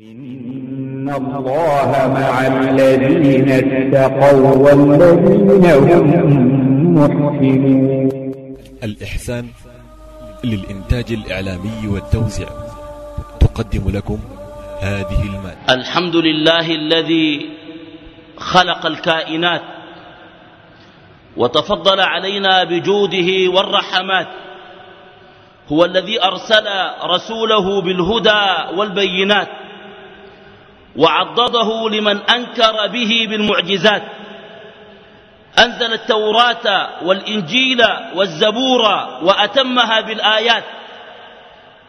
إن الله مع الذين اتقوا والذين هم محسنون الإحسان للإنتاج الإعلامي والتوزيع تقدم لكم هذه المادة. الحمد لله الذي خلق الكائنات وتفضل علينا بجوده والرحمات. هو الذي أرسل رسوله بالهدى والبينات. وعضده لمن أنكر به بالمعجزات. أنزل التوراة والإنجيل والزبور وأتمها بالآيات.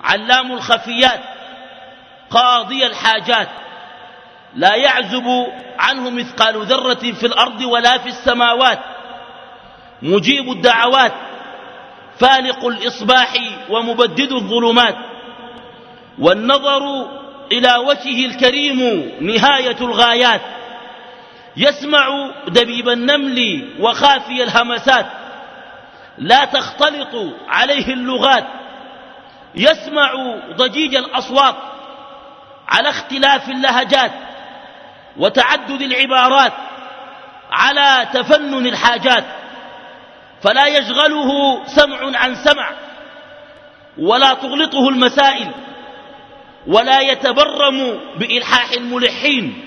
علام الخفيات قاضي الحاجات. لا يعزب عنه مثقال ذرة في الأرض ولا في السماوات. مجيب الدعوات فالق الإصباح ومبدد الظلمات. والنظر إلى وجهه الكريم نهاية الغايات. يسمع دبيب النمل وخافي الهمسات. لا تختلط عليه اللغات. يسمع ضجيج الأصوات على اختلاف اللهجات وتعدد العبارات على تفنن الحاجات. فلا يشغله سمع عن سمع ولا تغلطه المسائل. ولا يتبرم بإلحاح الملحين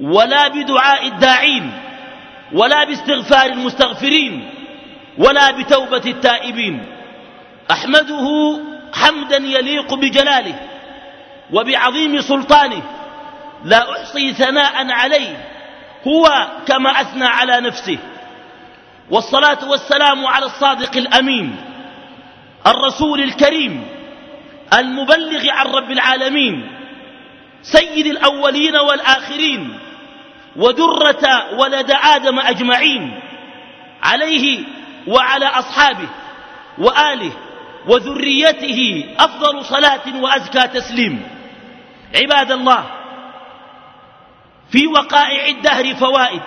ولا بدعاء الداعين ولا باستغفار المستغفرين ولا بتوبة التائبين. أحمده حمدا يليق بجلاله وبعظيم سلطانه. لا أحصي ثناء عليه هو كما أثنى على نفسه. والصلاة والسلام على الصادق الأمين الرسول الكريم المبلغ عن رب العالمين سيد الأولين والآخرين ودرة ولد آدم أجمعين عليه وعلى أصحابه وآله وذريته أفضل صلاة وأزكى تسليم. عباد الله في وقائع الدهر فوائد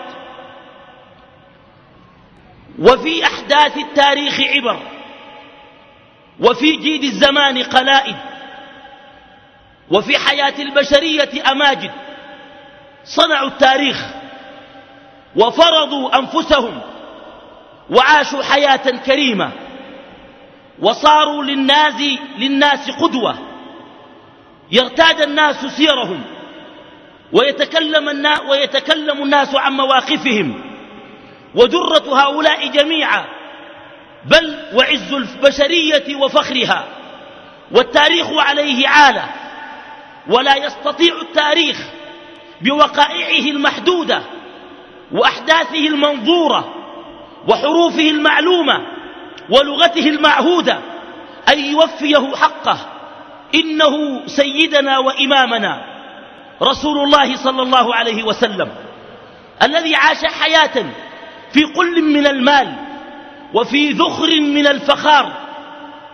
وفي أحداث التاريخ عبر. وفي جيد الزمان قلائد وفي حياة البشرية أماجد صنعوا التاريخ وفرضوا أنفسهم وعاشوا حياة كريمة وصاروا للناس, للناس قدوة يرتاد الناس سيرهم ويتكلم الناس, ويتكلم الناس عن مواقفهم ودرة هؤلاء جميعا بل وعز البشرية وفخرها والتاريخ عليه عالة ولا يستطيع التاريخ بوقائعه المحدودة وأحداثه المنظورة وحروفه المعلومة ولغته المعهودة أن يوفيه حقه. إنه سيدنا وإمامنا رسول الله صلى الله عليه وسلم الذي عاش حياة في قل من المال وفي ذخر من الفخار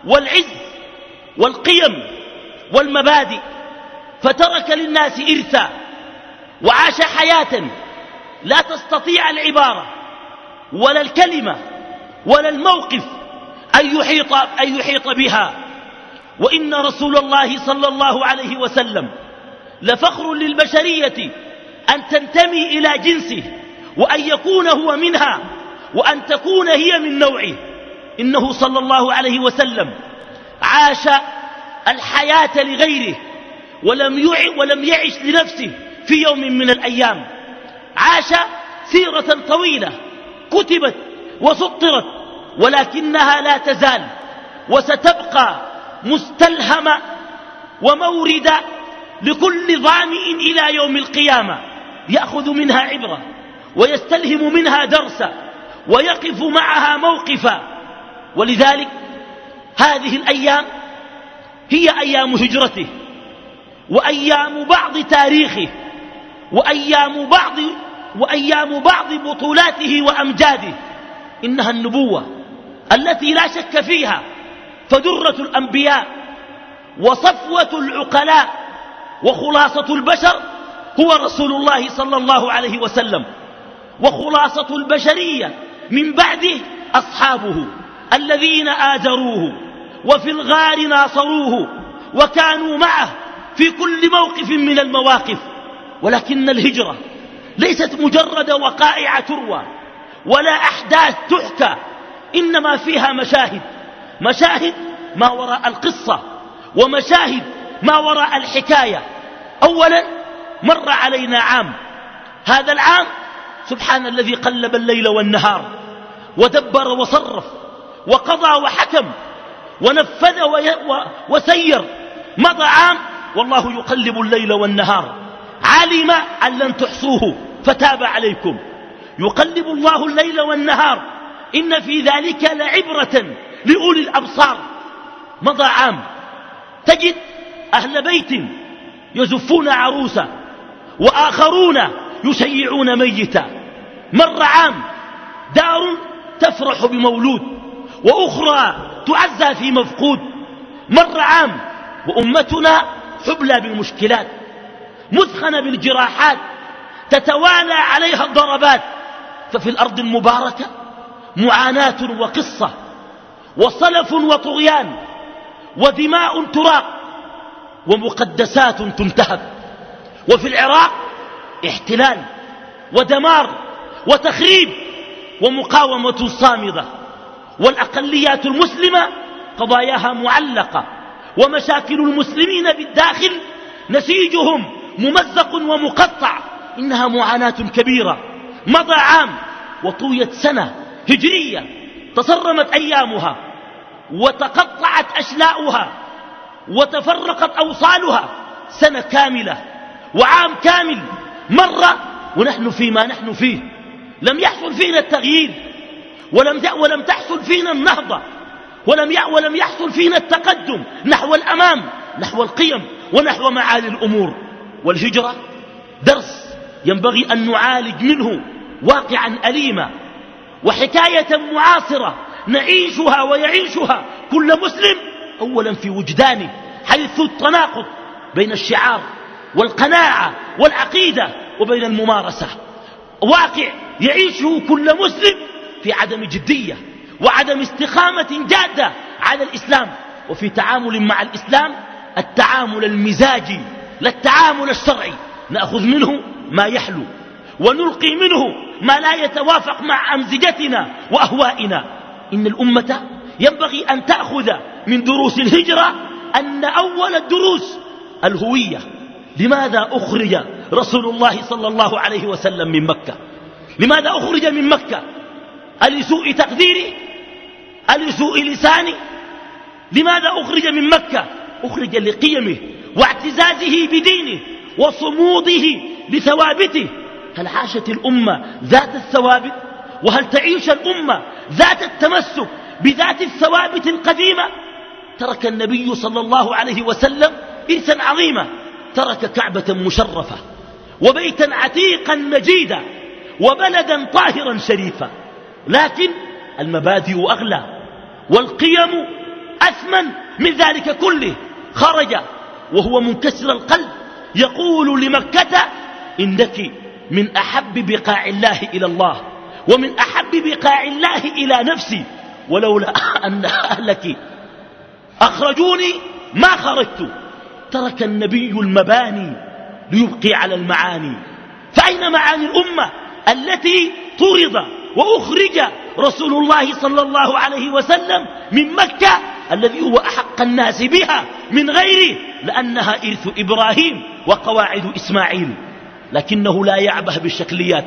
والعز والقيم والمبادئ فترك للناس إرثا وعاش حياة لا تستطيع العبارة ولا الكلمة ولا الموقف أن يحيط, أن يحيط بها. وإن رسول الله صلى الله عليه وسلم لفخر للبشرية أن تنتمي إلى جنسه وأن يكون هو منها وأن تكون هي من نوعه. إنه صلى الله عليه وسلم عاش الحياة لغيره ولم, ولم يعش لنفسه في يوم من الأيام. عاش سيرة طويلة كتبت وسطرت ولكنها لا تزال وستبقى مستلهمة وموردة لكل ظامئ إلى يوم القيامة. يأخذ منها عبرة ويستلهم منها درسا. ويقف معها موقفا. ولذلك هذه الأيام هي أيام هجرته وأيام بعض تاريخه وأيام بعض, وأيام بعض بطولاته وأمجاده. إنها النبوة التي لا شك فيها فدرة الأنبياء وصفوة العقلاء وخلاصة البشر هو رسول الله صلى الله عليه وسلم وخلاصة البشرية من بعده أصحابه الذين آزروه وفي الغار ناصروه وكانوا معه في كل موقف من المواقف. ولكن الهجرة ليست مجرد وقائع تروى ولا أحداث تحكى إنما فيها مشاهد مشاهد ما وراء القصة ومشاهد ما وراء الحكاية. أولا مر علينا عام. هذا العام سبحان الذي قلب الليل والنهار ودبر وصرف وقضى وحكم ونفذ وسير مضى عام والله يقلب الليل والنهار. علم أن لن تحصوه فتاب عليكم. يقلب الله الليل والنهار. إن في ذلك لعبرة لأولي الأبصار. مضى عام. تجد أهل بيت يزفون عروسا وآخرون يشيعون ميتا. مر عام دار تفرح بمولود وأخرى تعزى في مفقود. مر عام وأمتنا حبلى بالمشكلات مثخنة بالجراحات تتوالى عليها الضربات. ففي الأرض المباركة معاناة وقصة وصلف وطغيان ودماء تراق ومقدسات تنتهب. وفي العراق احتلال ودمار وتخريب ومقاومة صامدة والأقليات المسلمة قضاياها معلقة ومشاكل المسلمين بالداخل نسيجهم ممزق ومقطع إنها معاناة كبيرة مضى عام وطويت سنة هجرية تصرمت أيامها وتقطعت أشلاؤها وتفرقت أوصالها سنة كاملة وعام كامل مر ونحن فيما نحن فيه. لم يحصل فينا التغيير ولم ولم تحصل فينا النهضة ولم ولم يحصل فينا التقدم نحو الأمام نحو القيم ونحو معالي الأمور. والهجرة درس ينبغي أن نعالج منه واقعا أليما وحكاية معاصرة نعيشها ويعيشها كل مسلم أولا في وجدانه حيث التناقض بين الشعار والقناعة والعقيدة وبين الممارسة. واقع يعيشه كل مسلم في عدم جدية وعدم استقامة جادة على الإسلام وفي تعامل مع الإسلام التعامل المزاجي لا التعامل الشرعي. نأخذ منه ما يحلو ونلقي منه ما لا يتوافق مع أمزجتنا وأهوائنا. إن الأمة ينبغي أن تأخذ من دروس الهجرة أن أول الدروس الهوية. لماذا أخرج رسول الله صلى الله عليه وسلم من مكة؟ لماذا أخرج من مكة؟ ألسوء تقديري؟ ألسوء لساني؟ لماذا أخرج من مكة؟ أخرج لقيمه واعتزازه بدينه وصموده لثوابته. هل عاشت الأمة ذات الثوابت وهل تعيش الأمة ذات التمسك بذات الثوابت القديمة؟ ترك النبي صلى الله عليه وسلم إرثا عظيما. ترك كعبة مشرفة وبيتا عتيقا مجيدا وبلدا طاهرا شريفا. لكن المبادئ أغلى والقيم أثمن من ذلك كله. خرج وهو منكسر القلب يقول لمكة إنك من أحب بقاع الله إلى الله ومن أحب بقاع الله إلى نفسي ولولا أن أهلك أخرجوني ما خرجت. ترك النبي المباني ليبقي على المعاني. فأين معاني الأمة التي طرد وأخرج رسول الله صلى الله عليه وسلم من مكة الذي هو أحق الناس بها من غيره؟ لأنها إرث إبراهيم وقواعد إسماعيل. لكنه لا يعبه بالشكليات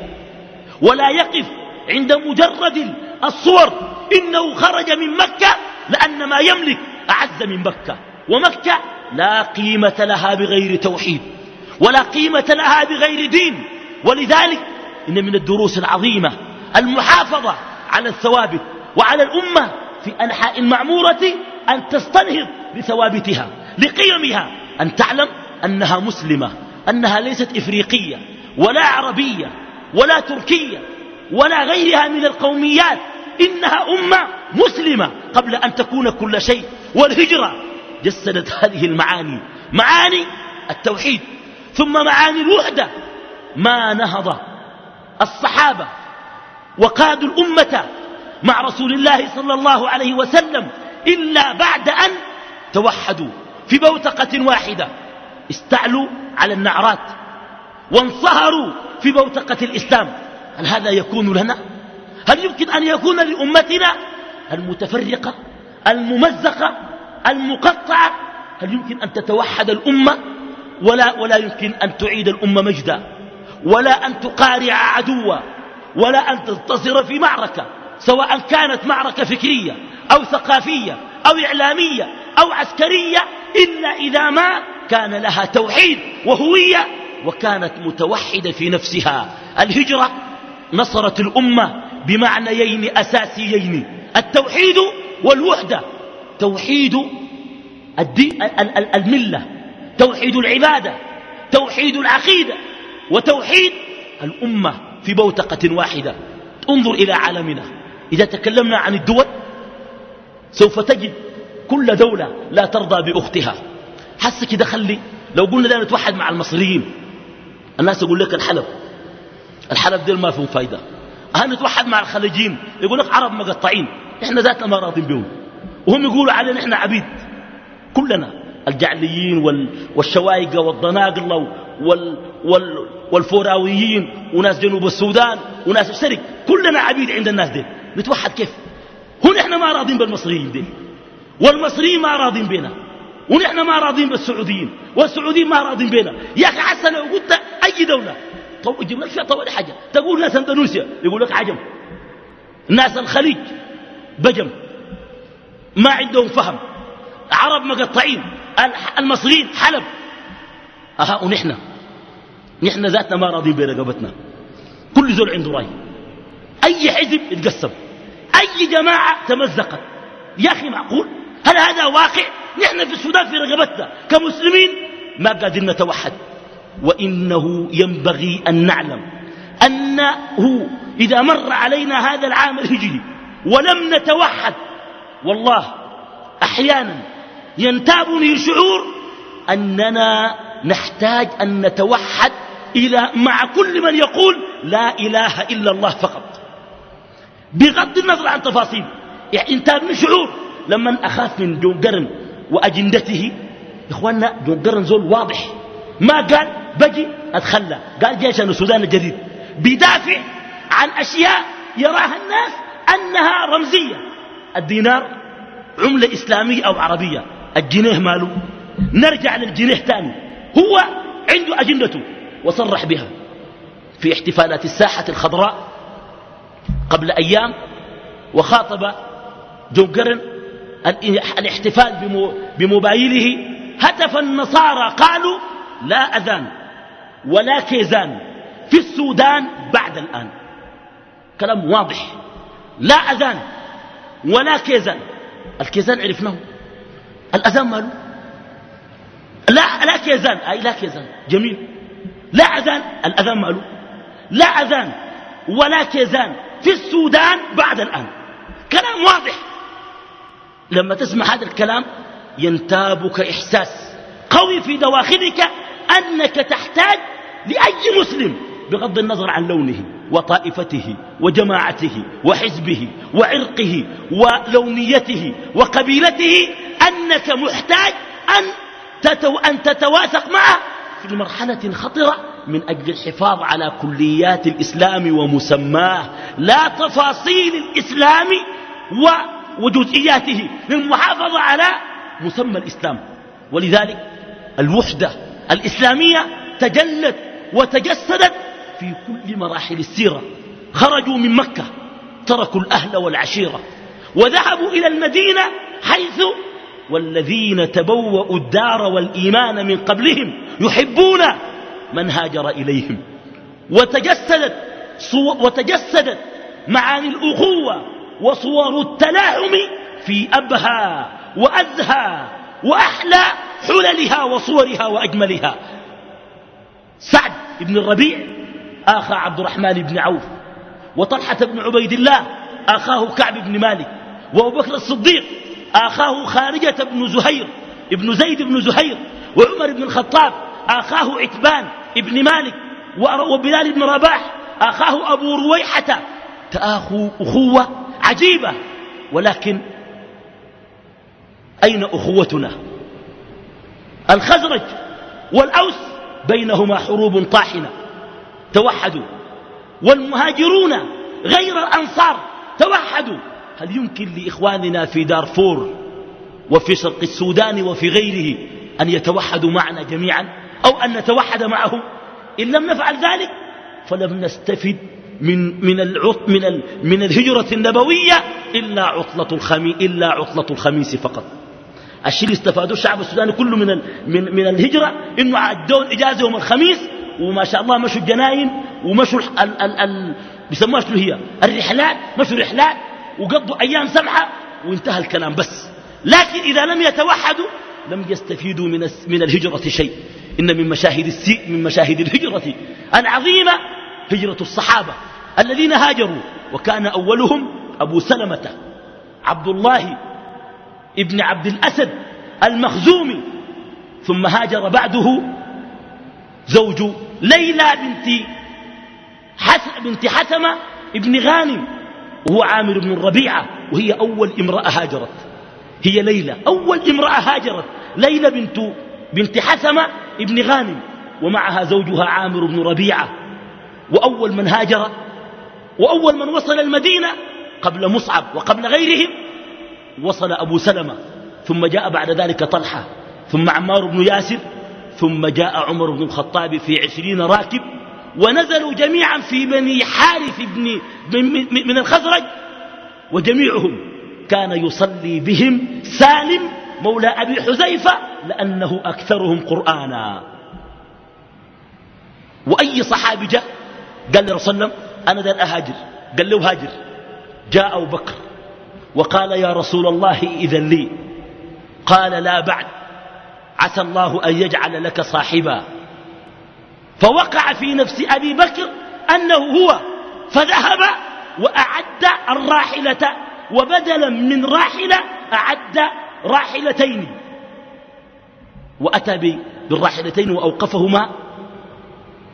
ولا يقف عند مجرد الصور. إنه خرج من مكة لأن ما يملك أعز من مكة. ومكة لا قيمة لها بغير توحيد ولا قيمة لها بغير دين. ولذلك إن من الدروس العظيمة المحافظة على الثوابت وعلى الأمة في أنحاء المعمورة أن تستنهض بثوابتها لقيمها أن تعلم أنها مسلمة أنها ليست إفريقية ولا عربية ولا تركية ولا غيرها من القوميات. إنها أمة مسلمة قبل أن تكون كل شيء والهجرة جسدت هذه المعاني معاني التوحيد ثم معاني الوحدة ما نهض الصحابة وقادوا الأمة مع رسول الله صلى الله عليه وسلم إلا بعد أن توحدوا في بوتقة واحدة استعلوا على النعرات وانصهروا في بوتقة الإسلام. هل هذا يكون لنا؟ هل يمكن أن يكون لأمتنا المتفرقة الممزقة؟ المقطعة هل يمكن أن تتوحد الأمة؟ ولا, ولا يمكن أن تعيد الأمة مجدا. ولا أن تقارع عدوا. ولا أن تنتصر في معركة سواء كانت معركة فكرية أو ثقافية أو إعلامية أو عسكرية. إلا إذا ما كان لها توحيد وهوية وكانت متوحدة في نفسها. الهجرة نصرت الأمة بمعنيين أساسيين التوحيد والوحدة. توحيد الملة توحيد العبادة توحيد العقيدة وتوحيد الأمة في بوتقة واحدة. انظر إلى عالمنا. إذا تكلمنا عن الدول سوف تجد كل دولة لا ترضى بأختها. حس كده خلي لو قلنا لا نتوحد مع المصريين الناس يقول لك الحلب. الحلب ديل ما فيهم فايدة. هل نتوحد مع الخليجيين؟ يقول لك عرب مقطعين. إحنا ذاتنا ما راضين بهم. وهم يقولوا علينا إحنا عبيد. كلنا. الجعليين والشوايقة والضناقلة وال وال والفوراويين وناس جنوب السودان وناس الشرق كلنا عبيد عند الناس دي نتوحد كيف؟ هنا إحنا ما راضين بالمصريين دي والمصريين ما راضين بينا. ونحن ما راضين بالسعوديين. والسعوديين ما راضين بينا. يا أخي حسن لو قلت أي دولة. طو جيب لك طول حاجة. تقول ناس أندونيسيا. يقول لك عجم. ناس الخليج. بجم. ما عندهم فهم. عرب مقطعين المصريين حلب. أها ونحن. نحن ذاتنا ما راضين برقبتنا كل زول عنده رأي. أي حزب يتقسم. أي جماعة تمزقت. يا أخي معقول؟ هل هذا واقع؟ نحن في السودان في رقبتنا. كمسلمين ما قادرين نتوحد. وإنه ينبغي أن نعلم أنه إذا مر علينا هذا العام الهجري ولم نتوحد والله أحيانا ينتابني شعور أننا نحتاج أن نتوحد إلى مع كل من يقول لا إله إلا الله فقط. بغض النظر عن تفاصيل يعني انتابني شعور لما أخاف من جون قرن وأجندته. إخواننا جون قرن زول واضح. ما قال بجي أتخلى قال جيش السودان الجديد. بيدافع عن أشياء يراها الناس أنها رمزية. الدينار عملة إسلامية أو عربية. الجنيه ماله. نرجع للجنيه تاني. هو عنده أجندته. وصرح بها. في احتفالات الساحة الخضراء قبل أيام وخاطب جوجرن الاحتفال بموبايله. هتف النصارى قالوا لا أذان ولا كيزان في السودان بعد الآن. كلام واضح. لا أذان. ولا كيزان. الكيزان عرفناه الأذان ماله. لا لا كيزان. أي لا كيزان. جميل. لا أذان. الأذان ماله. لا أذان. ولا كيزان. في السودان بعد الآن. كلام واضح. لما تسمع هذا الكلام ينتابك إحساس قوي في دواخلك أنك تحتاج لأي مسلم. بغض النظر عن لونه وطائفته وجماعته وحزبه وعرقه ولونيته وقبيلته أنك محتاج أن, تتو أن تتواثق معه في مرحلة خطرة من أجل الحفاظ على كليات الإسلام ومسماه لا تفاصيل الإسلام وجزئياته للمحافظة على مسمى الإسلام. ولذلك الوحدة الإسلامية تجلت وتجسدت في كل مراحل السيرة. خرجوا من مكة تركوا الأهل والعشيرة وذهبوا إلى المدينة حيث والذين تبوأوا الدار والإيمان من قبلهم يحبون من هاجر إليهم. وتجسدت, وتجسدت معاني الأخوة وصور التلاحم في أبهى وأزهى وأحلى حللها وصورها وأجملها. سعد بن الربيع آخى عبد الرحمن بن عوف وطلحة بن عبيد الله آخاه كعب بن مالك وأبو بكر الصديق آخاه خارجة بن زهير ابن زيد بن زهير وعمر بن الخطاب آخاه عتبان ابن مالك وبلال بن رباح آخاه أبو رويحة. تآخوا أخوة عجيبة ولكن أين أخوتنا؟ الخزرج والأوس بينهما حروب طاحنة. توحدوا. والمهاجرون غير الأنصار توحدوا. هل يمكن لإخواننا في دارفور وفي شرق السودان وفي غيره أن يتوحدوا معنا جميعا أو أن نتوحد معهم؟ إن لم نفعل ذلك فلم نستفد من من العط من ال من الهجرة النبوية إلا عطلة الخميس إلا عطلة الخميس فقط. الشيء اللي استفادوه الشعب السوداني كله من من من الهجرة. إنه عدون إجازة يوم الخميس وما شاء الله مشوا الجناين ومشوا ال ال ال بيسموها شنو هي؟ الرحلات. مشوا رحلات وقضوا أيام سمحة وانتهى الكلام بس. لكن إذا لم يتوحدوا لم يستفيدوا من من الهجرة شيء. إن من مشاهد السيء من مشاهد الهجرة العظيمة هجرة الصحابة الذين هاجروا. وكان أولهم أبو سلمة عبد الله ابن عبد الأسد المخزومي. ثم هاجر بعده زوج ليلى بنت حس بنت حسمة ابن غانم وهو عامر بن الربيعة وهي أول امرأة هاجرت. هي ليلى أول امرأة هاجرت. ليلى بنت بنت حسمة ابن غانم ومعها زوجها عامر بن ربيعة. وأول من هاجر وأول من وصل المدينة قبل مصعب وقبل غيرهم وصل أبو سلمة. ثم جاء بعد ذلك طلحة. ثم عمار بن ياسر ثم جاء عمر بن الخطاب في عشرين راكب ونزلوا جميعا في بني حارث بن من الخزرج وجميعهم كان يصلي بهم سالم مولى أبي حذيفة لأنه أكثرهم قرآنا. وأي صحابي جاء؟ قال لرسول الله أنا دار أهاجر قال له هاجر. جاء أبو بكر وقال يا رسول الله إذا لي. قال لا بعد. عسى الله أن يجعل لك صاحبا. فوقع في نفس أبي بكر أنه هو فذهب وأعد الراحلة وبدلا من راحلة أعد راحلتين. وأتى بالراحلتين وأوقفهما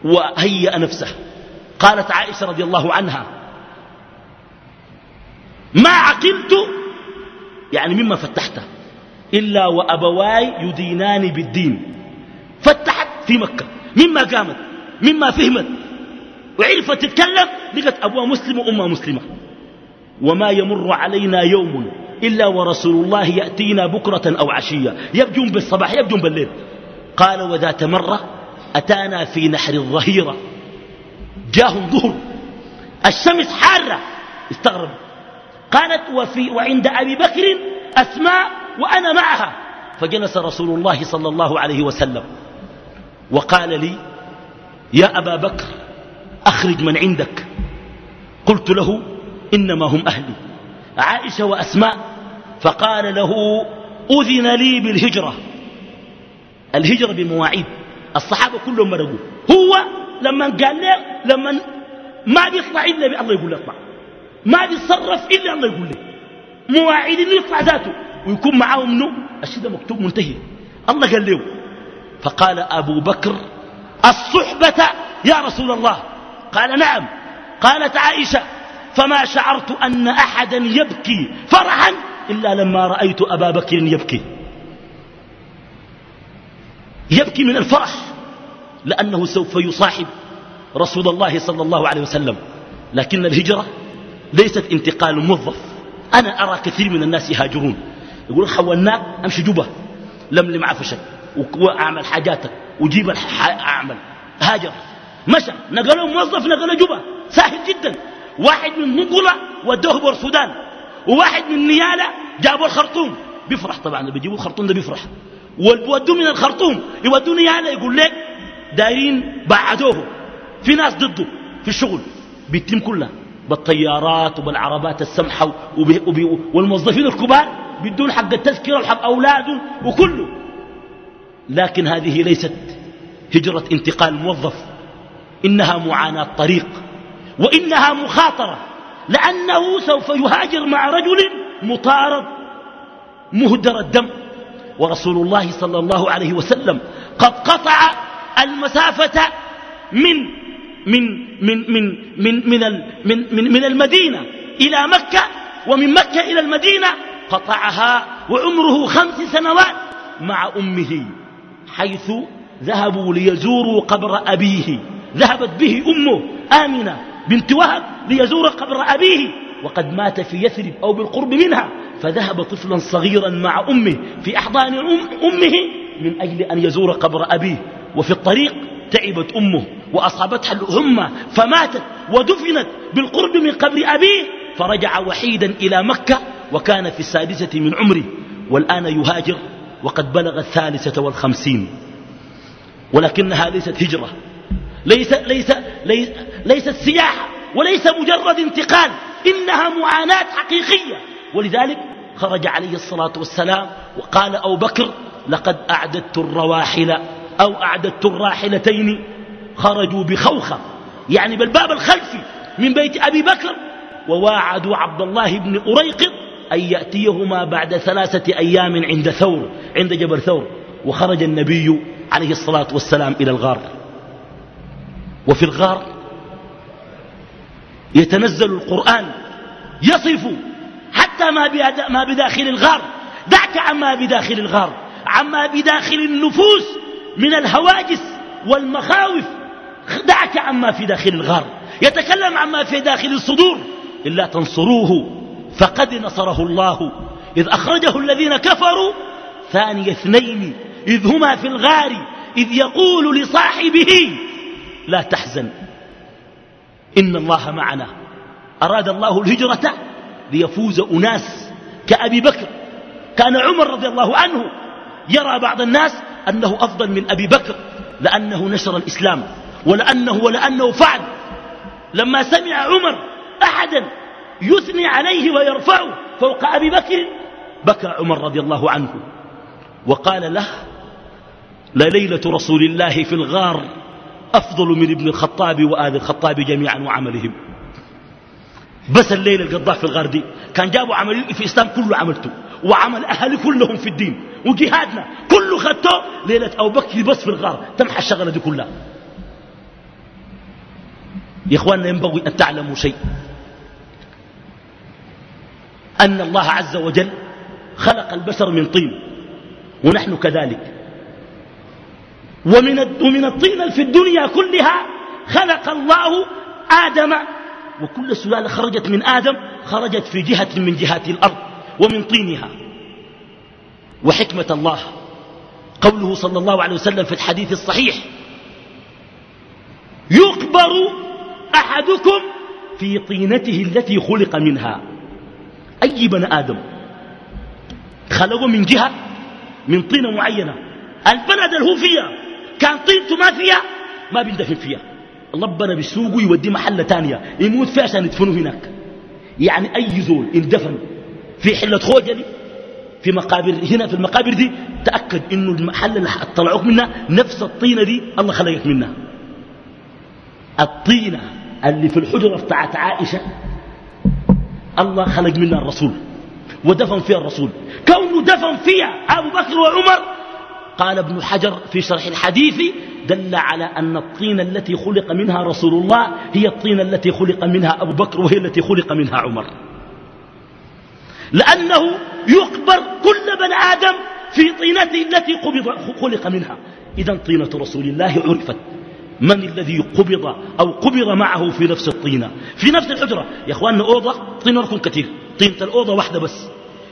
وهيأ نفسه. قالت عائشة رضي الله عنها ما عقلت؟ يعني مما فتحت إلا وأبواي يدينان بالدين. فتحت في مكة. مما قامت مما فهمت. وعرفت تتكلم لقت أبوها مسلم وأمها مسلمة. وما يمر علينا يوم إلا ورسول الله يأتينا بكرة أو عشية. يبجون بالصباح يبجون بالليل. قال وذات مرة أتانا في نحر الظهيرة. جاهم ظهر. الشمس حارة. استغرب. قالت وفي وعند أبي بكر أسماء وأنا معها. فجلس رسول الله صلى الله عليه وسلم. وقال لي يا أبا بكر أخرج من عندك. قلت له إنما هم أهلي. عائشة وأسماء. فقال له أذن لي بالهجرة. الهجرة بمواعيد. الصحابة كلهم مرقوا. هو لما قال له لما ما بيطلع إلا بالله يقول له اطلع. ما بيتصرف إلا الله يقول له. مواعيد اللي يطلع ذاته. ويكون معاه منه الشيء ده مكتوب منتهي. الله قال له فقال أبو بكر الصحبة يا رسول الله؟ قال نعم. قالت عائشة فما شعرت أن أحدا يبكي فرحا إلا لما رأيت أبا بكر يبكي. يبكي من الفرح لأنه سوف يصاحب رسول الله صلى الله عليه وسلم. لكن الهجرة ليست انتقال موظف. أنا أرى كثير من الناس يهاجرون. يقول حولناك أمشي جبه لملم عفشك وأعمل حاجاتك. وجيب أعمل. هاجر. مشى. نقلوا موظف نقلوا جبه سهل جدا. واحد من نقلة ودوه بور السودان وواحد من نيالة جابوا الخرطوم. بيفرح طبعا. بيجيبوا الخرطوم ده بيفرح. وودوه من الخرطوم. يودوا نيالة يقول لك دايرين بعدوه. في ناس ضده. في الشغل. بيتم كلها بالطيارات وبالعربات السمحة والموظفين الكبار. بدون حق التذكرة وحق أولاده وكله. لكن هذه ليست هجرة انتقال موظف إنها معاناة طريق وإنها مخاطرة لأنه سوف يهاجر مع رجل مطارد مهدر الدم. ورسول الله صلى الله عليه وسلم قد قطع المسافة من من من من من من من, من, من المدينة إلى مكة ومن مكة إلى المدينة قطعها وعمره خمس سنوات مع أمه حيث ذهبوا ليزوروا قبر أبيه. ذهبت به أمه آمنة بنت وهب ليزور قبر أبيه. وقد مات في يثرب أو بالقرب منها فذهب طفلا صغيرا مع أمه في أحضان أمه من أجل أن يزور قبر أبيه. وفي الطريق تعبت أمه وأصابتها الهمة فماتت ودفنت بالقرب من قبر أبيه. فرجع وحيدا إلى مكة وكان في السادسة من عمره والآن يهاجر وقد بلغ الثالثة والخمسين. ولكنها ليست هجرة. ليس ليس ليس ليست سياحة وليس مجرد انتقال إنها معاناة حقيقية. ولذلك خرج عليه الصلاة والسلام وقال أو بكر لقد أعددت الرواحل أو أعددت الراحلتين خرجوا بخوخة. يعني بالباب الخلفي من بيت أبي بكر وواعدوا عبد الله بن أريقط أن يأتيهما بعد ثلاثة أيام عند ثور عند جبل ثور. وخرج النبي عليه الصلاة والسلام إلى الغار. وفي الغار يتنزل القرآن يصف حتى ما, بداخل الغار. دعك عما بداخل الغار عما بداخل النفوس من الهواجس والمخاوف. دعك عما في داخل الغار. يتكلم عما في داخل الصدور. إلا تنصروه. فقد نصره الله. إذ أخرجه الذين كفروا ثاني اثنين إذ هما في الغار إذ يقول لصاحبه لا تحزن إن الله معنا. أراد الله الهجرة ليفوز أناس كأبي بكر. كان عمر رضي الله عنه يرى بعض الناس أنه أفضل من أبي بكر لأنه نشر الإسلام ولأنه ولأنه فعل. لما سمع عمر أحدا يثني عليه ويرفعه. فوق أبي بكر بكى عمر رضي الله عنه. وقال له لليلة رسول الله في الغار أفضل من ابن الخطاب وآل الخطاب جميعا وعملهم. بس الليلة القضاء في الغار دي. كان جابوا عمل في الإسلام كله عملته. وعمل أهلي كلهم في الدين. وجهادنا كله خدته. ليلة أبو بكر بس في الغار. تمحى الشغلة دي كلها. يا إخواننا ينبغي أن تعلموا شيء. أن الله عز وجل خلق البشر من طين ونحن كذلك. ومن ومن الطين في الدنيا كلها خلق الله آدم وكل سلالة خرجت من آدم خرجت في جهة من جهات الأرض ومن طينها. وحكمة الله قوله صلى الله عليه وسلم في الحديث الصحيح يقبر أحدكم في طينته التي خلق منها. أي بني آدم. خلقه من جهة من طينة معينة. البلد اللي هو فيها كان طينته ما فيها ما بيندفن فيها. ربنا بيسوقه يوديه محلة تانية يموت فيها عشان يدفنه هناك. يعني أي زول اندفن في حلة خوجلي في مقابر هنا في المقابر دي تأكد إنه المحل اللي طلعوك منها نفس الطينة دي الله خلقك منها. الطينة اللي في الحجرة بتاعت عائشة الله خلق منها الرسول ودفن فيها الرسول. كونه دفن فيها أبو بكر وعمر قال ابن حجر في شرح الحديث دل على أن الطينة التي خلق منها رسول الله هي الطينة التي خلق منها أبو بكر وهي التي خلق منها عمر. لأنه يقبر كل بن آدم في طينته التي خلق منها. إذا طينة رسول الله عرفت. من الذي قبض أو قبض معه في نفس الطينة؟ في نفس الحجرة. يا أخواننا أوضة طينة لكم كثير. طينة الأوضة واحدة بس.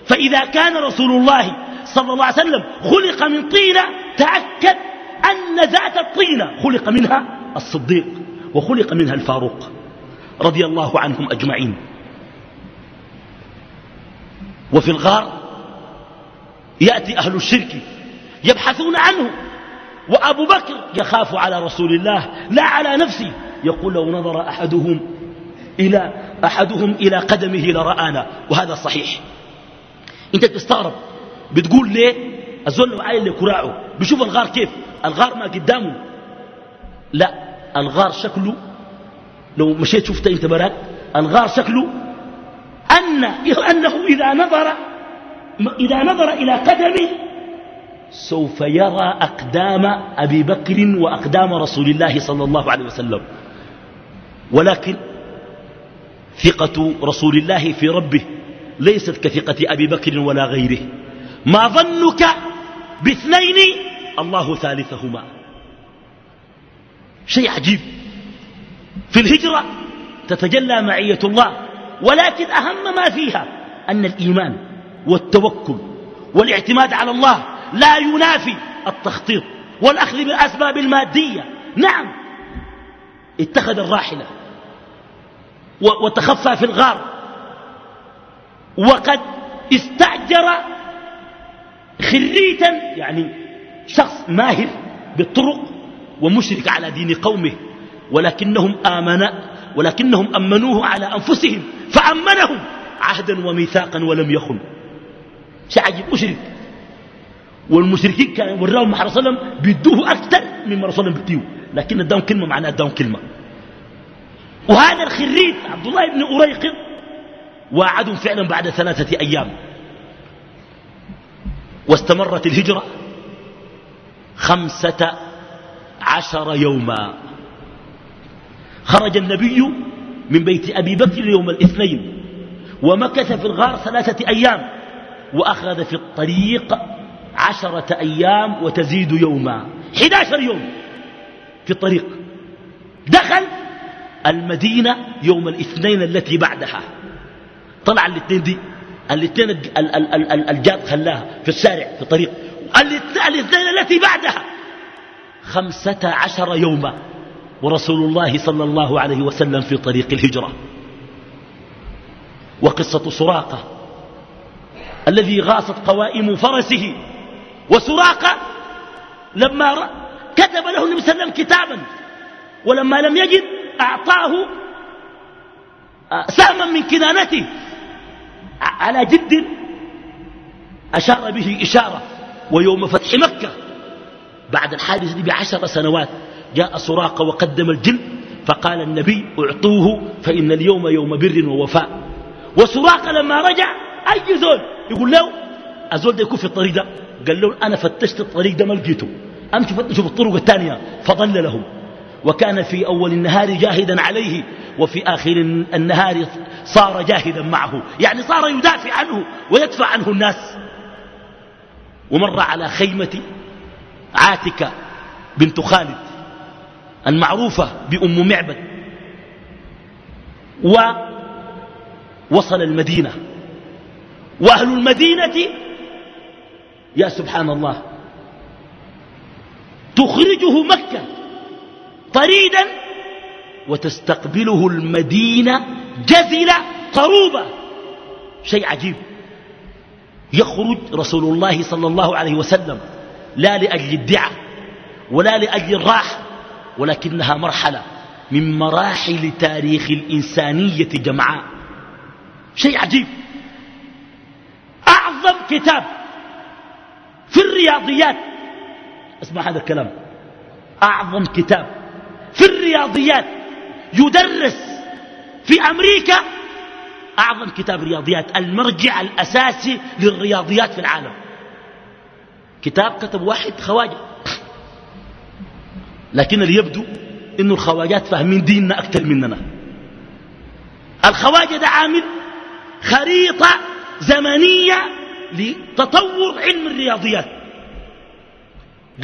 فإذا كان رسول الله صلى الله عليه وسلم خلق من طينة تأكد أن ذات الطينة خلق منها الصديق وخلق منها الفاروق رضي الله عنهم أجمعين. وفي الغار يأتي أهل الشرك يبحثون عنه. وأبو بكر يخاف على رسول الله لا على نفسه يقول لو نظر أحدهم إلى أحدهم إلى قدمه لرآنا وهذا صحيح. أنت تستغرب. بتقول ليه؟ الزول لو عايل لكراعه. بيشوف الغار كيف؟ الغار ما قدامه. لا الغار شكله لو مشيت شفت أنت براك؟ الغار شكله أن أنه إذا نظر إذا نظر إلى قدمه سوف يرى أقدام أبي بكر وأقدام رسول الله صلى الله عليه وسلم. ولكن ثقة رسول الله في ربه ليست كثقة أبي بكر ولا غيره. ما ظنك باثنين؟ الله ثالثهما. شيء عجيب. في الهجرة تتجلى معية الله ولكن أهم ما فيها أن الإيمان والتوكل والاعتماد على الله لا ينافي التخطيط والأخذ بالأسباب المادية. نعم. اتخذ الراحلة وتخفى في الغار. وقد استأجر خريتا يعني شخص ماهر بالطرق ومشرك على دين قومه ولكنهم آمن ولكنهم أمنوه على أنفسهم فأمنهم عهدا وميثاقا ولم يخن. شيء عجيب مشرك. والمشركين كانوا وراهم مع رسول الله بيدوه أكثر مما رسول الله بيديه لكن اداهم كلمة معناه اداهم كلمة. وهذا الخريج عبد الله بن أريقط وعدهم فعلا بعد ثلاثة أيام. واستمرت الهجرة خمسة عشر يوما. خرج النبي من بيت أبي بكر يوم الاثنين ومكث في الغار ثلاثة أيام وأخذ في الطريق عشرة أيام وتزيد يوما. 11 يوم في الطريق. دخل المدينة يوم الاثنين التي بعدها. طلع الاثنين دي الاثنين الجاد خلاها في الشارع في الطريق. الاثنين التي بعدها. خمسة عشر يوما. ورسول الله صلى الله عليه وسلم في طريق الهجرة. وقصة سراقة الذي غاصت قوائم فرسه. وسراقة لما كتب له النبي صلى الله عليه وسلم كتابا ولما لم يجد أعطاه آه، سهما من كنانته. على جد أشار به إشارة ويوم فتح مكة بعد الحادث دي بعشر سنوات جاء سراقة وقدم الجلد فقال النبي أعطوه فإن اليوم يوم بر ووفاء. وسراقة لما رجع أي زول؟ يقول له الزول ده يكون في الطريق ده. قال له أنا فتشت الطريق ده ما لقيته. أمشي فتشوا في الطرق الثانية. فضل لهم. وكان في أول النهار جاهدا عليه وفي آخر النهار صار جاهدا معه. يعني صار يدافع عنه ويدفع عنه الناس. ومر على خيمة عاتكة بنت خالد المعروفة بأم معبد. ووصل المدينة. وأهل المدينة يا سبحان الله تخرجه مكة طريدا وتستقبله المدينة جزلة قروبة. شيء عجيب. يخرج رسول الله صلى الله عليه وسلم لا لأجل الدعاء ولا لأجل الراحة ولكنها مرحلة من مراحل تاريخ الإنسانية جمعاء. شيء عجيب. أعظم كتاب في الرياضيات. اسمع هذا الكلام. أعظم كتاب في الرياضيات. يدرس في أمريكا. أعظم كتاب رياضيات. المرجع الأساسي للرياضيات في العالم. كتاب كتب واحد خواجة. لكن اللي يبدو إنه الخواجات فاهمين ديننا أكثر مننا. الخواجة ده عامل خريطة زمنية لتطور علم الرياضيات.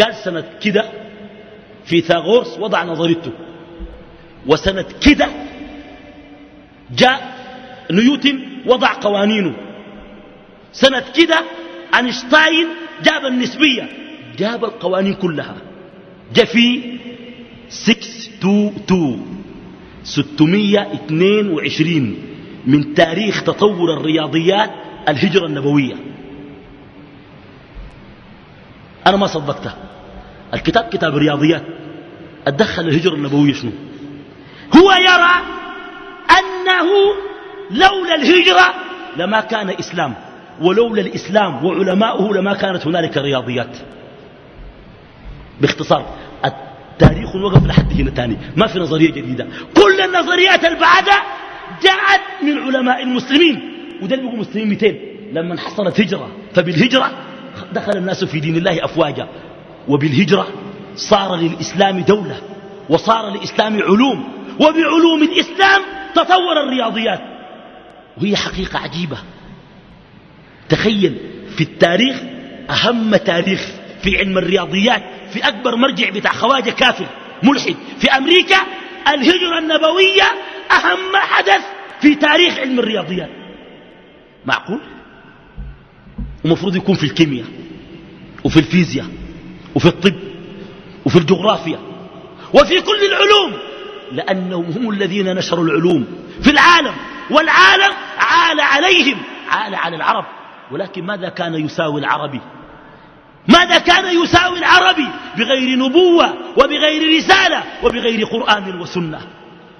قال سنة كده فيثاغورس وضع نظريته. وسنة كده جاء نيوتن وضع قوانينه. سنة كده أينشتاين جاب النسبية. جاب القوانين كلها. جاء في 622 622 من تاريخ تطور الرياضيات الهجرة النبوية. أنا ما صدقته الكتاب كتاب الرياضيات أدخل الهجرة النبوية شنو؟ هو يرى أنه لولا الهجرة لما كان إسلام ولولا الإسلام وعلماؤه لما كانت هنالك رياضيات. باختصار التاريخ وقف لحد هنا تاني. ما في نظرية جديدة. كل النظريات البعدة جاءت من علماء المسلمين. وده اللي بيقول مسلمين 200 لما حصلت هجرة فبالهجرة دخل الناس في دين الله أفواجا. وبالهجرة صار للإسلام دولة وصار للإسلام علوم وبعلوم الإسلام تطور الرياضيات. وهي حقيقة عجيبة. تخيل في التاريخ أهم تاريخ في علم الرياضيات في أكبر مرجع بتاع خواجة كافر ملحد في أمريكا الهجرة النبوية أهم حدث في تاريخ علم الرياضيات. معقول؟ ومفروض يكون في الكيمياء وفي الفيزياء وفي الطب وفي الجغرافيا وفي كل العلوم لأنهم هم الذين نشروا العلوم في العالم والعالم عال عليهم عال على العرب. ولكن ماذا كان يساوي العربي ماذا كان يساوي العربي بغير نبوة وبغير رسالة وبغير قرآن وسنة.